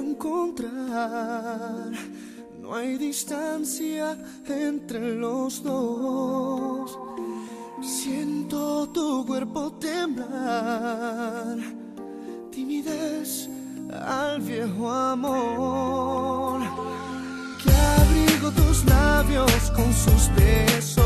encontrar. No hay distancia entre los dos. Siento tu cuerpo temblar. Timidez al viejo amor. Que abrigo tus labios con sus besos